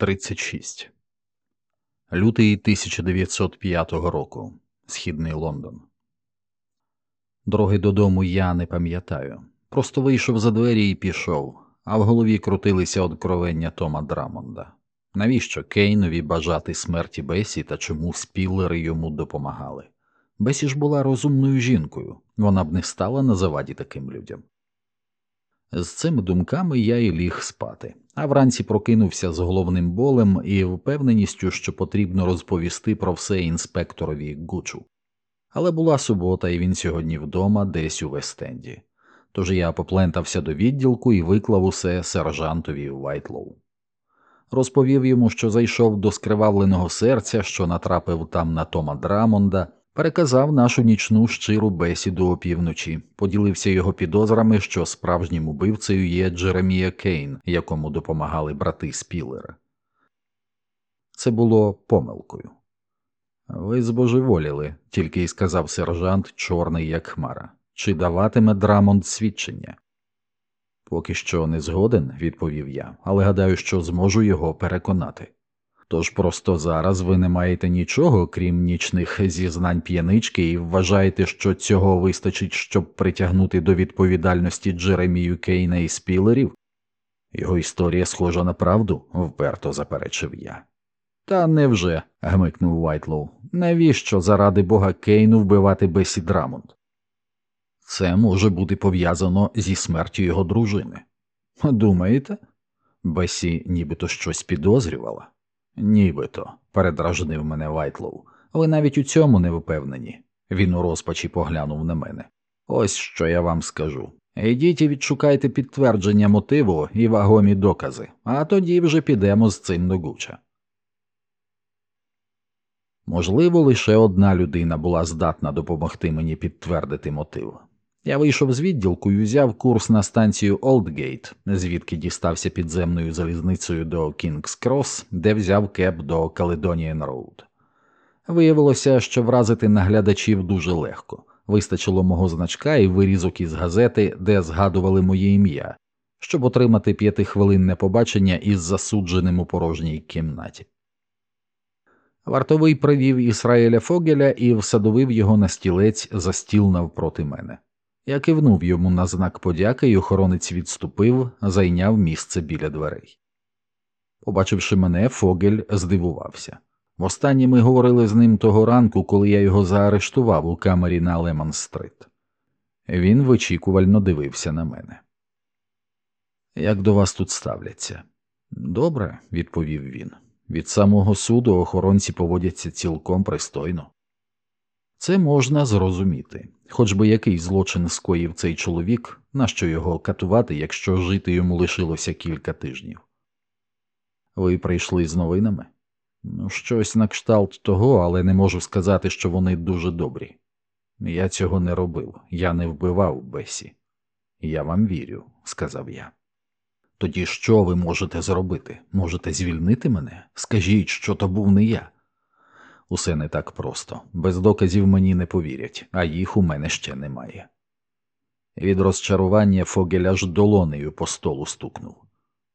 36. Лютий 1905 року. Східний Лондон. Дороги додому я не пам'ятаю. Просто вийшов за двері і пішов, а в голові крутилися откровення Тома Драмонда. Навіщо Кейнові бажати смерті Бесі та чому спілери йому допомагали? Бесі ж була розумною жінкою, вона б не стала на заваді таким людям. З цими думками я і ліг спати, а вранці прокинувся з головним болем і впевненістю, що потрібно розповісти про все інспекторові Гучу. Але була субота, і він сьогодні вдома, десь у Вестенді. Тож я поплентався до відділку і виклав усе сержантові Вайтлоу. Розповів йому, що зайшов до скривавленого серця, що натрапив там на Тома Драмонда, переказав нашу нічну щиру бесіду опівночі, поділився його підозрами, що справжнім убивцею є Джеремія Кейн, якому допомагали брати Спілера. Це було помилкою. Ви збожеволіли, тільки й сказав сержант, чорний як хмара. Чи даватиме Драмонд свідчення? Поки що не згоден, відповів я, але гадаю, що зможу його переконати. Тож просто зараз ви не маєте нічого, крім нічних зізнань п'янички, і вважаєте, що цього вистачить, щоб притягнути до відповідальності Джеремію Кейна і Спілерів? Його історія схожа на правду, вперто заперечив я. Та невже, гмикнув Вайтлоу, навіщо заради бога Кейну вбивати Бесі Драмонд? Це може бути пов'язано зі смертю його дружини. Думаєте? Бесі нібито щось підозрювала. Нібито, передражнив мене Вайтлоу. Ви навіть у цьому не впевнені. Він у розпачі поглянув на мене. Ось що я вам скажу. Йдіть і відшукайте підтвердження мотиву і вагомі докази, а тоді вже підемо з цим до Гуча. Можливо, лише одна людина була здатна допомогти мені підтвердити мотив. Я вийшов з відділку і взяв курс на станцію Олдгейт, звідки дістався підземною залізницею до Кінгс Крос, де взяв кеб до Каледоніан Роуд. Виявилося, що вразити наглядачів дуже легко. Вистачило мого значка і вирізок із газети, де згадували моє ім'я, щоб отримати п'ятихвилинне побачення із засудженим у порожній кімнаті. Вартовий привів Ісраїля Фогеля і всадовив його на стілець за стіл навпроти мене. Я кивнув йому на знак подяки, і охоронець відступив, зайняв місце біля дверей. Побачивши мене, Фогель здивувався. Востаннє ми говорили з ним того ранку, коли я його заарештував у камері на Лемон Стрит. Він вичікувально дивився на мене. Як до вас тут ставляться? Добре, відповів він. Від самого суду охоронці поводяться цілком пристойно. Це можна зрозуміти, хоч би який злочин скоїв цей чоловік, нащо його катувати, якщо жити йому лишилося кілька тижнів. Ви прийшли з новинами? Ну, щось на кшталт того, але не можу сказати, що вони дуже добрі. Я цього не робив, я не вбивав Бесі. Я вам вірю, сказав я. Тоді що ви можете зробити? Можете звільнити мене? Скажіть, що то був не я. Усе не так просто. Без доказів мені не повірять, а їх у мене ще немає. Від розчарування Фогель аж долонею по столу стукнув.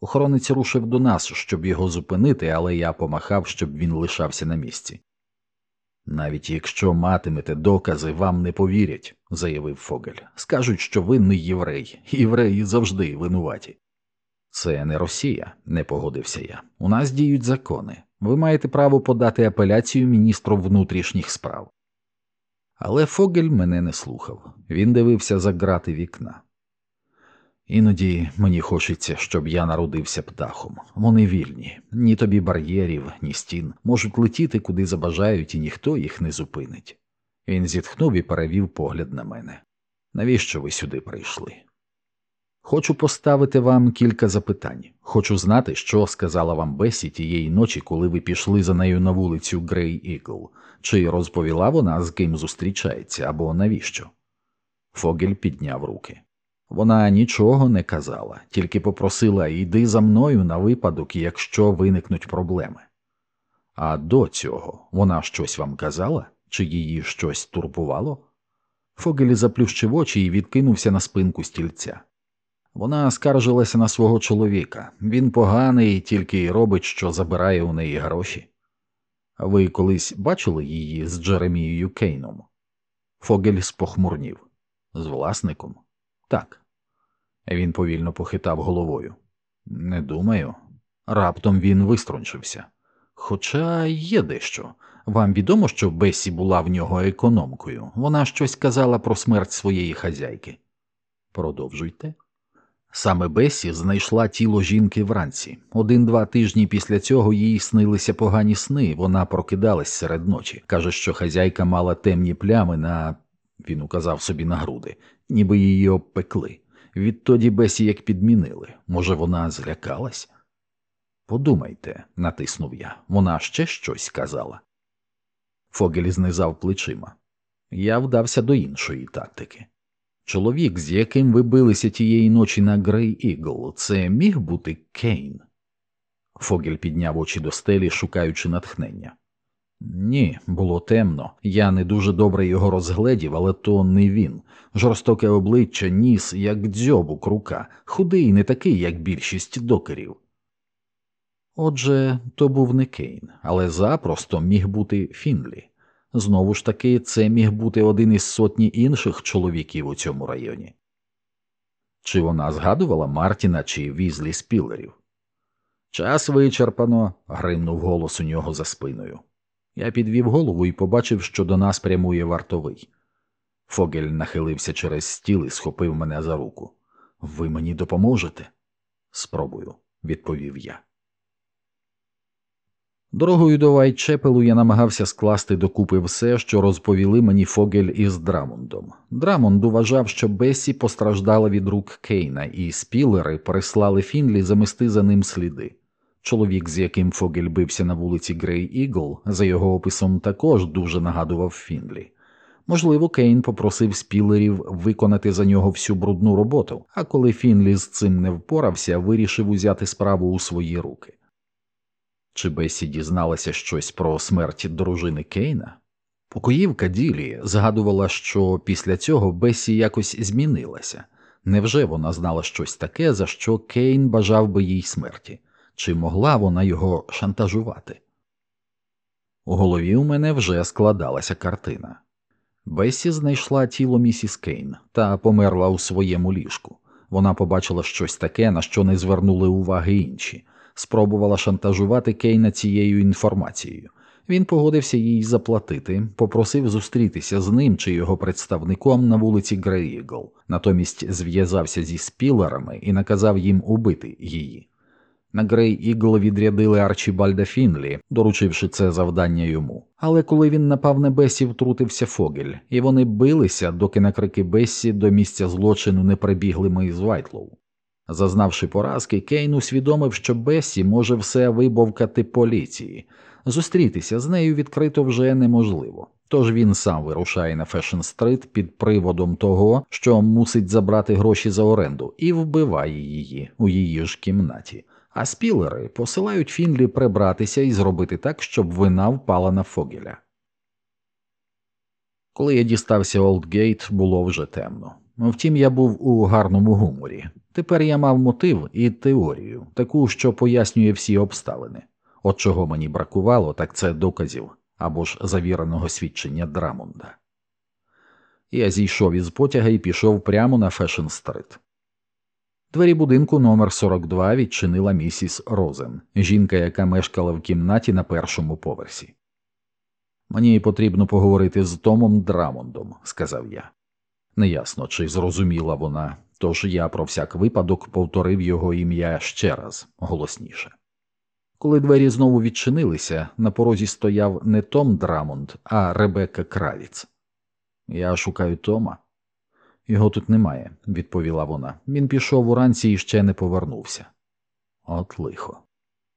Охоронець рушив до нас, щоб його зупинити, але я помахав, щоб він лишався на місці. Навіть якщо матимете докази, вам не повірять, заявив Фогель. Скажуть, що ви не єврей, євреї завжди винуваті. Це не Росія, не погодився я. У нас діють закони. Ви маєте право подати апеляцію міністру внутрішніх справ. Але Фогель мене не слухав. Він дивився за грати вікна. Іноді мені хочеться, щоб я народився птахом. Вони вільні, ні тобі бар'єрів, ні стін, можуть летіти куди забажають, і ніхто їх не зупинить. Він зітхнув і перевів погляд на мене. Навіщо ви сюди прийшли? Хочу поставити вам кілька запитань. Хочу знати, що сказала вам Бесі тієї ночі, коли ви пішли за нею на вулицю Грей Ігл. Чи розповіла вона, з ким зустрічається, або навіщо? Фогель підняв руки. Вона нічого не казала, тільки попросила йди за мною на випадок, якщо виникнуть проблеми. А до цього вона щось вам казала, чи її щось турбувало? Фогель заплющив очі і відкинувся на спинку стільця. Вона скаржилася на свого чоловіка. Він поганий, тільки й робить, що забирає у неї гроші. Ви колись бачили її з Джеремією Кейном? Фогель спохмурнів. З власником? Так. Він повільно похитав головою. Не думаю. Раптом він виструнчився. Хоча є дещо. Вам відомо, що Бесі була в нього економкою. Вона щось казала про смерть своєї хазяйки. Продовжуйте. Саме Бесі знайшла тіло жінки вранці. Один-два тижні після цього їй снилися погані сни, вона прокидалась серед ночі. Каже, що хазяйка мала темні плями на він указав собі на груди, ніби її обпекли. Відтоді Бесі як підмінили. Може, вона злякалась? Подумайте, натиснув я, вона ще щось казала. Фогель знизав плечима. Я вдався до іншої тактики. Чоловік, з яким ви билися тієї ночі на Грей Ігл, це міг бути Кейн? Фогель підняв очі до стелі, шукаючи натхнення. Ні, було темно. Я не дуже добре його розгледів, але то не він. Жорстоке обличчя, ніс, як дзьобук рука, худий, не такий, як більшість докерів. Отже, то був не Кейн, але запросто міг бути Фінлі. Знову ж таки, це міг бути один із сотні інших чоловіків у цьому районі. Чи вона згадувала Мартіна чи Візлі Спілерів? Час вичерпано, гримнув голос у нього за спиною. Я підвів голову і побачив, що до нас прямує вартовий. Фогель нахилився через стіл і схопив мене за руку. Ви мені допоможете? Спробую, відповів я. Дорогою до Вайтчепелу я намагався скласти докупи все, що розповіли мені Фогель із Драмондом. Драмонд вважав, що Бесі постраждала від рук Кейна, і спілери переслали Фінлі замести за ним сліди. Чоловік, з яким Фогель бився на вулиці Грей Ігл, за його описом також дуже нагадував Фінлі. Можливо, Кейн попросив спілерів виконати за нього всю брудну роботу, а коли Фінлі з цим не впорався, вирішив узяти справу у свої руки. Чи Бесі дізналася щось про смерть дружини Кейна? Покоївка Ділі згадувала, що після цього Бесі якось змінилася. Невже вона знала щось таке, за що Кейн бажав би їй смерті? Чи могла вона його шантажувати? У голові у мене вже складалася картина. Бесі знайшла тіло місіс Кейн та померла у своєму ліжку. Вона побачила щось таке, на що не звернули уваги інші, спробувала шантажувати Кейна цією інформацією. Він погодився їй заплатити, попросив зустрітися з ним чи його представником на вулиці Грейгл, натомість зв'язався зі спілерами і наказав їм убити її. На Грей Ігл відрядили Арчібальда Фінлі, доручивши це завдання йому. Але коли він напав на Бесі, втрутився Фогель, і вони билися, доки на крики Бесі до місця злочину не прибігли ми з Вайтлоу. Зазнавши поразки, Кейн усвідомив, що Бесі може все вибовкати поліції. Зустрітися з нею відкрито вже неможливо. Тож він сам вирушає на Фешн-стрит під приводом того, що мусить забрати гроші за оренду, і вбиває її у її ж кімнаті а спілери посилають Фінлі прибратися і зробити так, щоб вина впала на Фогеля. Коли я дістався Олдгейт, було вже темно. Втім, я був у гарному гуморі. Тепер я мав мотив і теорію, таку, що пояснює всі обставини. От чого мені бракувало, так це доказів або ж завіреного свідчення Драмонда. Я зійшов із потяга і пішов прямо на Фешн-стрит. Двері будинку номер 42 відчинила місіс Розен, жінка, яка мешкала в кімнаті на першому поверсі. Мені потрібно поговорити з Томом Драмондом, сказав я. Неясно, чи зрозуміла вона, тож я про всяк випадок повторив його ім'я ще раз голосніше. Коли двері знову відчинилися, на порозі стояв не Том Драмонд, а Ребекка Кравіц. Я шукаю Тома. Його тут немає, відповіла вона. Він пішов уранці і ще не повернувся. От лихо.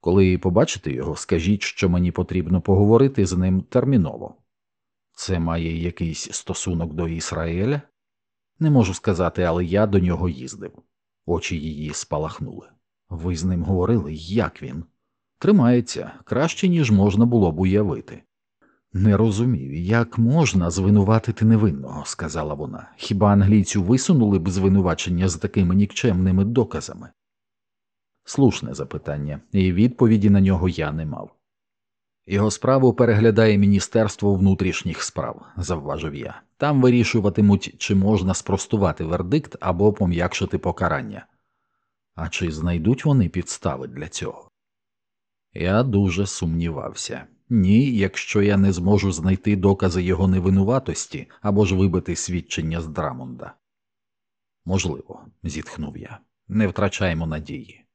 Коли побачите його, скажіть, що мені потрібно поговорити з ним терміново. Це має якийсь стосунок до Ісраїля? Не можу сказати, але я до нього їздив. Очі її спалахнули. Ви з ним говорили, як він? Тримається краще, ніж можна було б уявити. Не розумію, як можна звинуватити невинного, сказала вона. Хіба англійцю висунули б звинувачення з такими нікчемними доказами? Слушне запитання, і відповіді на нього я не мав. Його справу переглядає Міністерство внутрішніх справ, завважив я. Там вирішуватимуть, чи можна спростувати вердикт або пом'якшити покарання. А чи знайдуть вони підстави для цього? Я дуже сумнівався. Ні, якщо я не зможу знайти докази його невинуватості або ж вибити свідчення з Драмонда. Можливо, зітхнув я. Не втрачаємо надії.